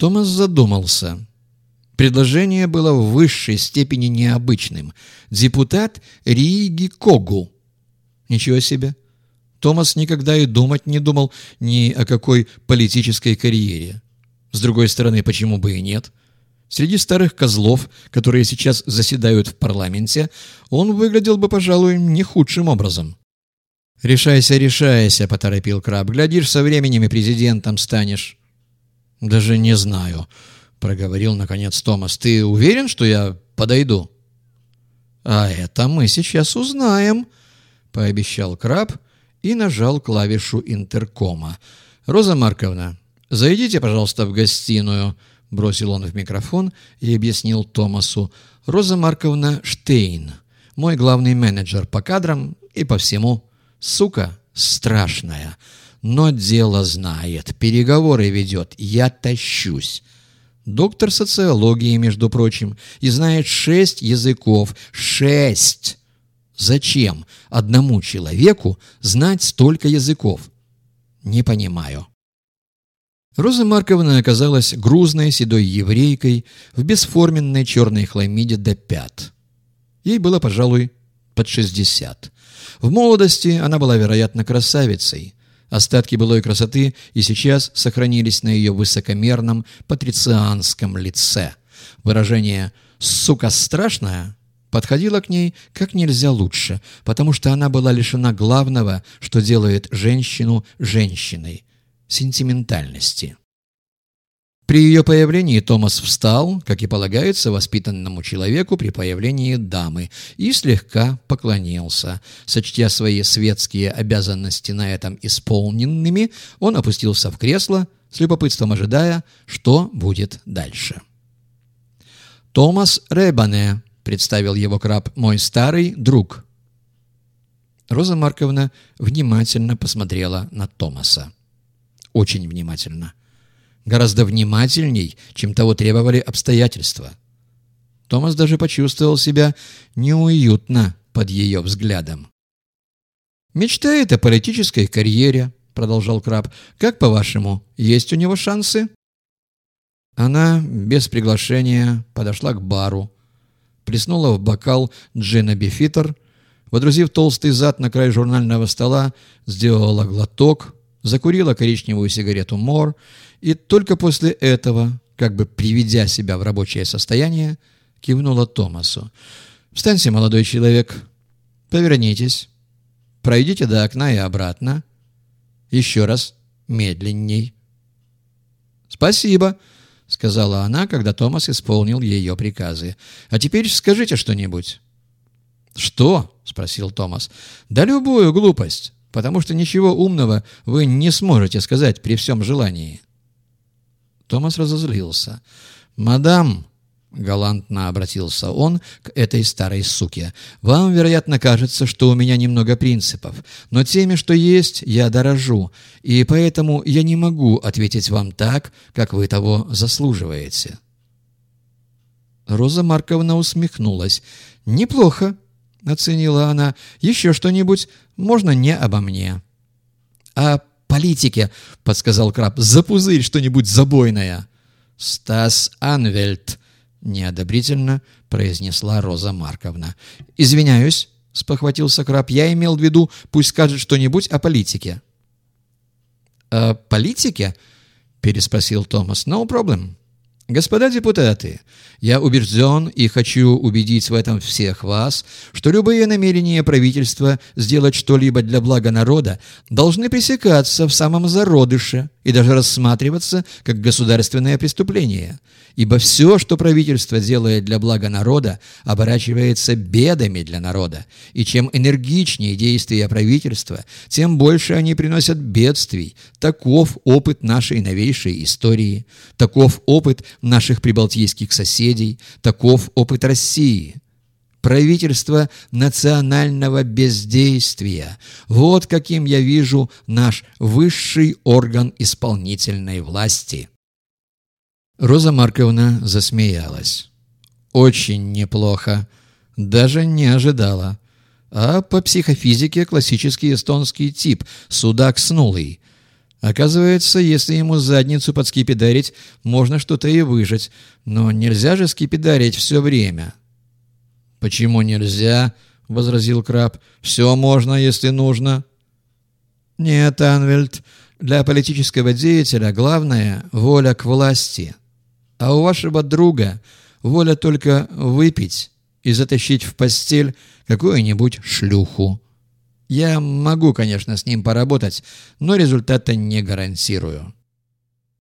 Томас задумался. Предложение было в высшей степени необычным. Депутат Риги Когу. Ничего себе. Томас никогда и думать не думал ни о какой политической карьере. С другой стороны, почему бы и нет? Среди старых козлов, которые сейчас заседают в парламенте, он выглядел бы, пожалуй, не худшим образом. «Решайся, решайся», — поторопил Краб. «Глядишь, со временем и президентом станешь». «Даже не знаю», — проговорил наконец Томас. «Ты уверен, что я подойду?» «А это мы сейчас узнаем», — пообещал Краб и нажал клавишу интеркома. «Роза Марковна, зайдите, пожалуйста, в гостиную», — бросил он в микрофон и объяснил Томасу. «Роза Марковна Штейн, мой главный менеджер по кадрам и по всему. Сука страшная, но дело знает, переговоры ведет, я тащусь». Доктор социологии, между прочим, и знает шесть языков. Шесть! Зачем одному человеку знать столько языков? Не понимаю. Роза Марковна оказалась грузной седой еврейкой в бесформенной черной хламиде до пят. Ей было, пожалуй, под шестьдесят. В молодости она была, вероятно, красавицей. Остатки былой красоты и сейчас сохранились на ее высокомерном патрицианском лице. Выражение «сука страшная» подходила к ней как нельзя лучше, потому что она была лишена главного, что делает женщину женщиной – сентиментальности. При ее появлении Томас встал, как и полагается воспитанному человеку при появлении дамы, и слегка поклонился. Сочтя свои светские обязанности на этом исполненными, он опустился в кресло, с любопытством ожидая, что будет дальше. Томас Ребане представил его краб, мой старый друг. Роза Марковна внимательно посмотрела на Томаса. Очень внимательно. Гораздо внимательней, чем того требовали обстоятельства. Томас даже почувствовал себя неуютно под ее взглядом. «Мечтает о политической карьере», — продолжал Краб. «Как, по-вашему, есть у него шансы?» Она без приглашения подошла к бару, плеснула в бокал джина бифитер, водрузив толстый зад на край журнального стола, сделала глоток, закурила коричневую сигарету Мор и только после этого, как бы приведя себя в рабочее состояние, кивнула Томасу. «Встаньте, молодой человек, повернитесь, пройдите до окна и обратно. Еще раз, медленней». «Спасибо», — сказала она, когда Томас исполнил ее приказы. «А теперь скажите что-нибудь». «Что?» — спросил Томас. «Да любую глупость, потому что ничего умного вы не сможете сказать при всем желании». Томас разозлился. «Мадам», — галантно обратился он к этой старой суке. «Вам, вероятно, кажется, что у меня немного принципов, но теми, что есть, я дорожу, и поэтому я не могу ответить вам так, как вы того заслуживаете». Роза Марковна усмехнулась. «Неплохо», — оценила она. «Еще что-нибудь? Можно не обо мне». «А политике», — подсказал Краб. «Запузырь что-нибудь забойное». «Стас Анвельд», — неодобрительно произнесла Роза Марковна. «Извиняюсь», — спохватился Краб. «Я имел в виду, пусть скажет что-нибудь о политике». «О политике?» — переспросил Томас. «No problem». Господа депутаты, я убежден и хочу убедить в этом всех вас, что любые намерения правительства сделать что-либо для блага народа должны пресекаться в самом зародыше и даже рассматриваться как государственное преступление. Ибо все, что правительство делает для блага народа, оборачивается бедами для народа. И чем энергичнее действия правительства, тем больше они приносят бедствий. Таков опыт нашей новейшей истории. Таков опыт наших прибалтийских соседей. Таков опыт России правительство национального бездействия. Вот каким я вижу наш высший орган исполнительной власти. Роза Марковна засмеялась. «Очень неплохо. Даже не ожидала. А по психофизике классический эстонский тип, судак снулый. Оказывается, если ему задницу подскипидарить, можно что-то и выжить, но нельзя же скипидарить все время. «Почему нельзя?» — возразил краб. «Все можно, если нужно». «Нет, Анвельд, для политического деятеля главное — воля к власти. А у вашего друга воля только выпить и затащить в постель какую-нибудь шлюху. Я могу, конечно, с ним поработать, но результата не гарантирую».